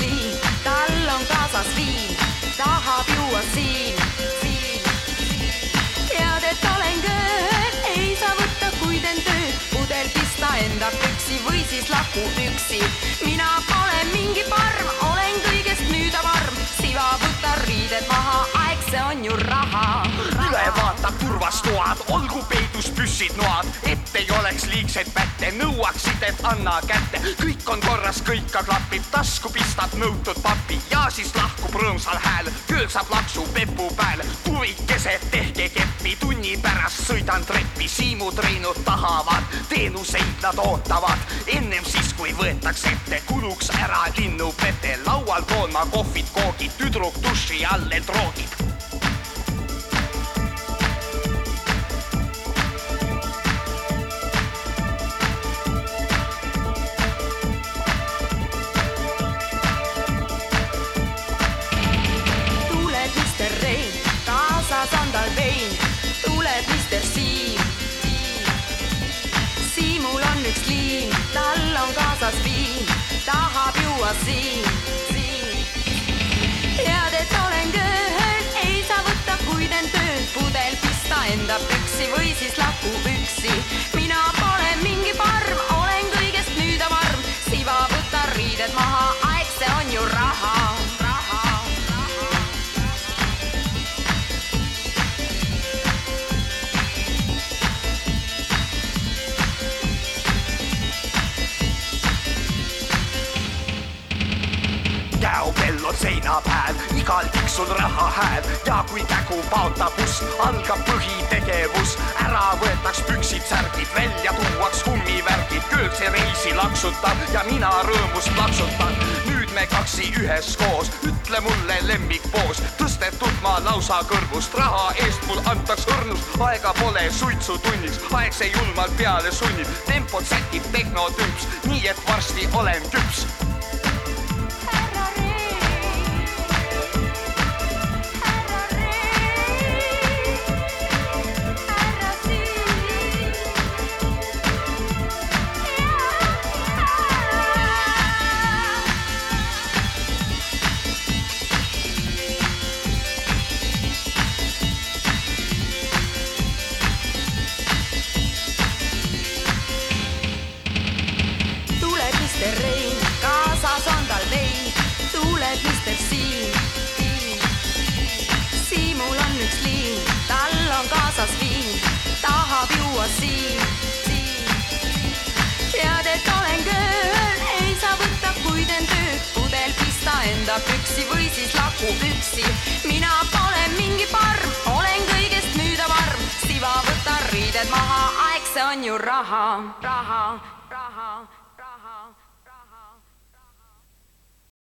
nii, tal on kaasas viin, tahab juua siin, siin. tead, et olen kööd, ei saa võtta, kuid end tööd, pudel pista enda püksi või siis laku püksi. mina pole mingi parm, olen kõigest müüda varm, siva võta riided maha, aeg see on ju raha, raha.. üle vaata turvas toad, olgu peidus püssid noad, et ei oleks liigset pätsi nõuaksid, et anna kätte. kõik on korras, kõik ka klapib, tasku pistad nõutud papi ja siis lahkub rõõmsal hääl. küll saab laksu pepu pääl, tuvikesed tehke keppi, tunni pärast sõidan treppi, Siimu Treinud tahavad, teenuseid nad ootavad. ennem siis, kui võetakse ette, kuluks ära linnupete, laual toon ma kohvid, koogid, tüdruk duši all end roogib juua on seina peal, igal tiksul raha hääl ja kui kägu paotab usk, algab põhitegevus. ära võetaks püksid, särgid, välja tuuaks kummivärgid, köög see reisi laksutab ja mina rõõmust plaksutan. nüüd me kaksi üheskoos, ütle mulle lemmikpoos, tõstetud ma lausa kõrvust, raha eest mul antaks õrnust, aega pole suitsutunniks, aeg see julmalt peale sunnib, tempot sätib tehnotümps, nii et varsti olen küps enda püksi või siis lakub üksi. mina pole mingi parm, olen kõigest nüüd avarm, siva, võta riided maha, aeg, see on ju raha, raha, raha